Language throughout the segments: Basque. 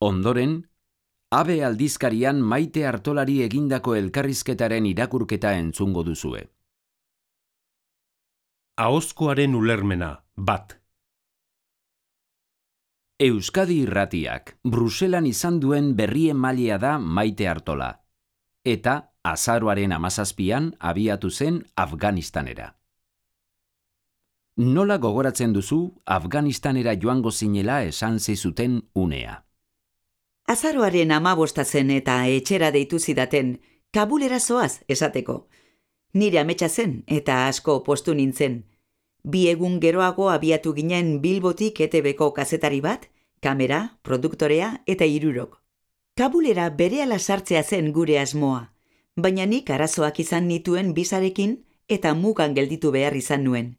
Ondoren, abe aldizkarian maite hartolari egindako elkarrizketaren irakurketa entzungo duzue. Ahozkoaren ulermena, bat. Euskadi irratiak, Bruselan izan duen berrien mailea da maite hartola. Eta, azaroaren amazazpian, abiatu zen Afganistanera. Nola gogoratzen duzu, Afganistanera joango zinela esan zizuten unea. Azaroaren amabostatzen eta etxera deitu zidaten, kabulera zoaz esateko. Nire ametsa zen eta asko postu nintzen. Bi egun geroago abiatu ginen bilbotik etebeko kazetari bat, kamera, produktorea eta irurok. Kabulera bere sartzea zen gure asmoa, baina nik arazoak izan nituen bizarekin eta mugan gelditu behar izan nuen.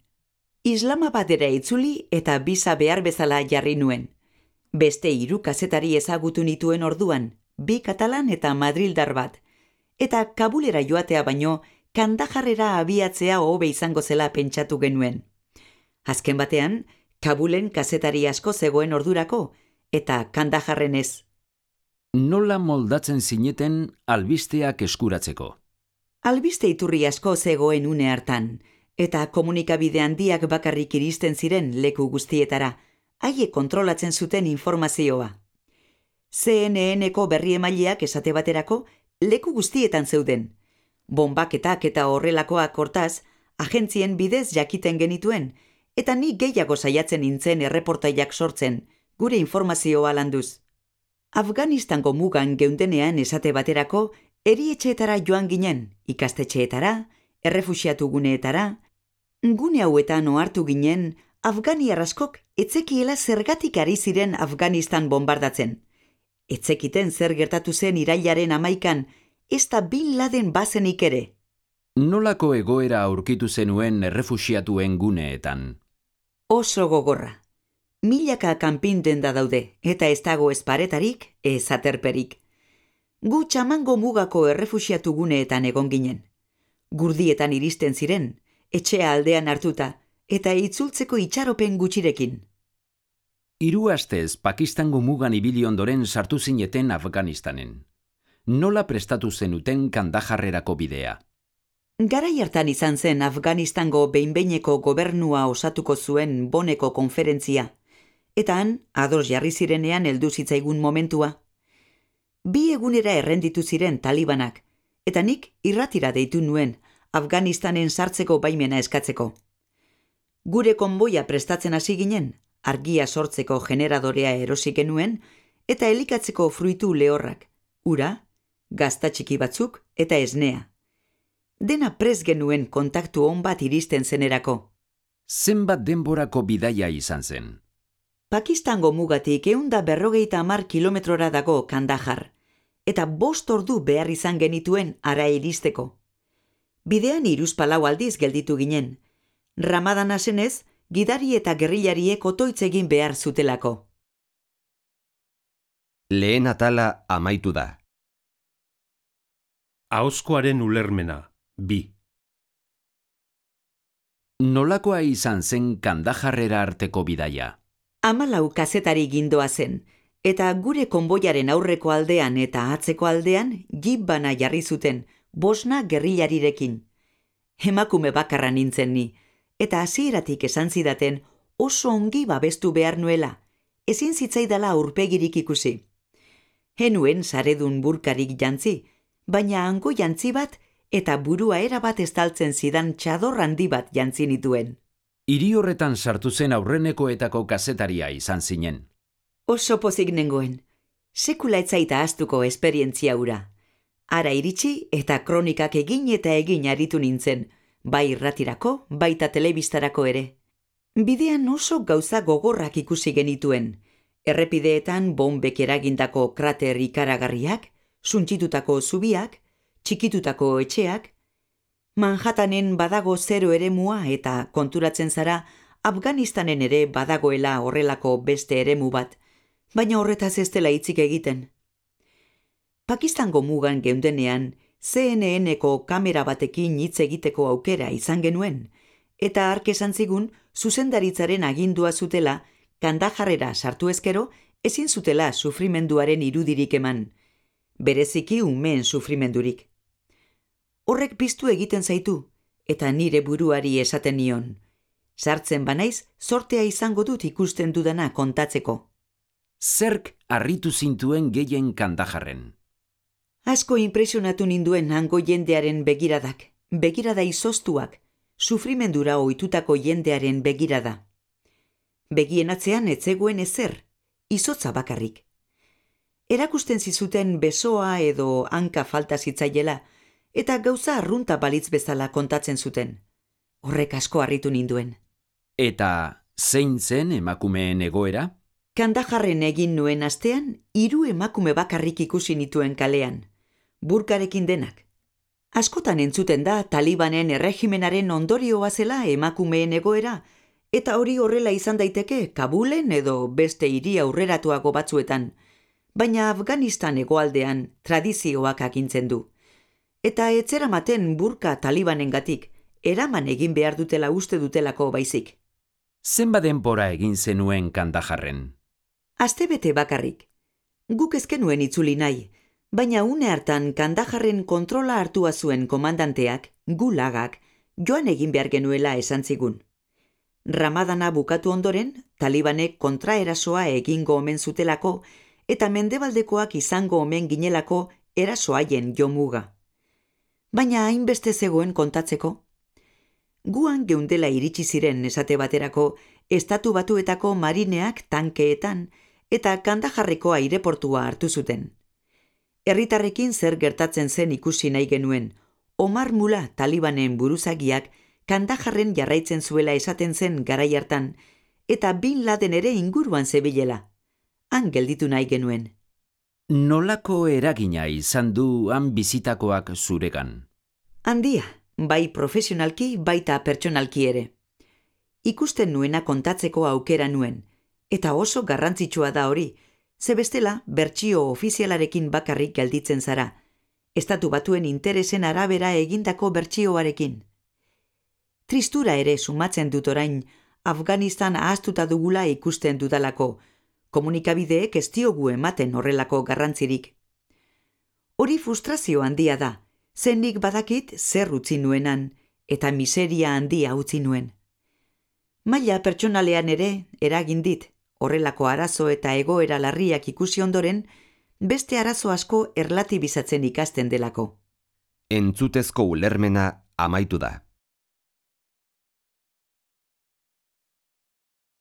Islama batera itzuli eta biza behar bezala jarri nuen. Beste hiru kazetari ezagutu nituen orduan, bi katalan eta madrildar bat. Eta kabulera joatea baino, kandajarrera abiatzea hobe izango zela pentsatu genuen. Azken batean, kabulen kazetari asko zegoen ordurako, eta kandajarren ez. Nola moldatzen zineten albisteak eskuratzeko? Albiste iturri asko zegoen une hartan, eta komunikabide handiak bakarrik iristen ziren leku guztietara, haie kontrolatzen zuten informazioa. CNN-eko berri emaileak esate baterako leku guztietan zeuden. Bombaketak eta horrelakoak hortaz, agentzien bidez jakiten genituen, eta ni gehiago saiatzen nintzen erreportaiak sortzen, gure informazioa landuz. Afganistango mugan geundenean esate baterako, erietxeetara joan ginen, ikastetxeetara, errefusiatu guneetara, gune hauetan ohartu ginen, Afganiar askok etzekiela zergatik ari ziren Afganistan bombardatzen. Etzekiten zer gertatu zen irailaren amaikan, ez da bin laden bazenik ere. Nolako egoera aurkitu zenuen errefusiatuen guneetan? Oso gogorra. Milaka kanpinten da daude, eta ez dago ezparetarik, ez aterperik. Gu txamango mugako errefusiatu guneetan egon ginen. Gurdietan iristen ziren, etxea aldean hartuta, eta itzultzeko itxaropen gutxirekin. Hiru astez Pakistango mugan ibili ondoren sartu zineten Afganistanen. Nola prestatu zenuten kandajarrerako bidea? Garai hartan izan zen Afganistango behinbeineko gobernua osatuko zuen boneko konferentzia, eta han, ados jarri zirenean heldu zitzaigun momentua. Bi egunera errenditu ziren talibanak, eta nik irratira deitu nuen Afganistanen sartzeko baimena eskatzeko. Gure konboia prestatzen hasi ginen, argia sortzeko generadorea erosi genuen eta elikatzeko fruitu lehorrak, ura, gazta txiki batzuk eta esnea. Dena prez genuen kontaktu on bat iristen zenerako. Zenbat denborako bidaia izan zen? Pakistango mugatik eunda berrogeita amar kilometrora dago Kandahar, eta bost ordu behar izan genituen ara iristeko. Bidean iruz palau aldiz gelditu ginen, Ramadan asenez, gidari eta gerrilariek otoitz egin behar zutelako. Lehen atala amaitu da. Ahozkoaren ulermena, bi. Nolakoa izan zen kandajarrera arteko bidaia? Amalau kazetari gindoa zen, eta gure konboiaren aurreko aldean eta atzeko aldean gibbana jarri zuten, bosna gerrilarirekin. Emakume bakarra nintzen ni, eta hasieratik esan zidaten oso ongi babestu behar nuela, ezin zitzaidala urpegirik ikusi. Henuen saredun burkarik jantzi, baina hango jantzi bat eta burua erabat estaltzen zidan txador handi bat jantzi nituen. Hiri horretan sartu zen aurrenekoetako kazetaria izan zinen. Oso pozik nengoen, sekula etzaita astuko esperientzia ura. Ara iritsi eta kronikak egin eta egin aritu nintzen, bai irratirako, baita telebistarako ere. Bidean oso gauza gogorrak ikusi genituen, errepideetan bombek eragindako krater ikaragarriak, suntxitutako zubiak, txikitutako etxeak, Manhattanen badago zero ere mua eta konturatzen zara Afganistanen ere badagoela horrelako beste eremu bat, baina horretaz ez dela hitzik egiten. Pakistango mugan geundenean, CNN-eko kamera batekin hitz egiteko aukera izan genuen, eta ark esan zigun zuzendaritzaren agindua zutela kandajarrera sartu ezkero ezin zutela sufrimenduaren irudirik eman, bereziki umeen sufrimendurik. Horrek piztu egiten zaitu, eta nire buruari esaten nion. Sartzen banaiz, sortea izango dut ikusten dudana kontatzeko. Zerk harritu zintuen gehien kandajarren. Asko impresionatu ninduen hango jendearen begiradak, begirada izoztuak, sufrimendura ohitutako jendearen begirada. Begien atzean etzegoen ezer, izotza bakarrik. Erakusten zizuten besoa edo hanka falta zitzaiela, eta gauza arrunta balitz bezala kontatzen zuten. Horrek asko harritu ninduen. Eta zein zen emakumeen egoera? Kandajarren egin nuen astean, hiru emakume bakarrik ikusi nituen kalean. Burkarekin denak. Askotan entzuten da talibanen erregimenaren ondorioa zela emakumeen egoera, eta hori horrela izan daiteke Kabulen edo beste hiri aurreratuago batzuetan, baina Afganistan hegoaldean tradizioak agintzen du. Eta etzeramaten burka talibanengatik, eraman egin behar dutela uste dutelako baizik. Zenba denpora egin zenuen kandajarren? Astebete bakarrik. Guk ezkenuen itzuli nahi, baina une hartan kandajarren kontrola hartua zuen komandanteak, gulagak, joan egin behar genuela esan zigun. Ramadana bukatu ondoren, talibanek kontraerasoa egingo omen zutelako eta mendebaldekoak izango omen ginelako erasoaien jomuga. Baina hainbeste zegoen kontatzeko. Guan geundela iritsi ziren esate baterako estatu batuetako marineak tankeetan eta kandajarreko aireportua hartu zuten. Herritarrekin zer gertatzen zen ikusi nahi genuen, Omar Mula talibanen buruzagiak kandajarren jarraitzen zuela esaten zen garai hartan, eta bin laden ere inguruan zebilela. Han gelditu nahi genuen. Nolako eragina izan du han bizitakoak zuregan? Handia, bai profesionalki baita pertsonalki ere. Ikusten nuena kontatzeko aukera nuen, eta oso garrantzitsua da hori, ze bestela bertsio ofizialarekin bakarrik gelditzen zara, estatu batuen interesen arabera egindako bertsioarekin. Tristura ere sumatzen dut orain, Afganistan ahaztuta dugula ikusten dudalako, komunikabideek ez diogu ematen horrelako garrantzirik. Hori frustrazio handia da, zenik badakit zer utzi nuenan, eta miseria handia utzi nuen. Maila pertsonalean ere eragin dit, horrelako arazo eta egoera larriak ikusi ondoren, beste arazo asko erlatibizatzen ikasten delako. Entzutezko ulermena amaitu da.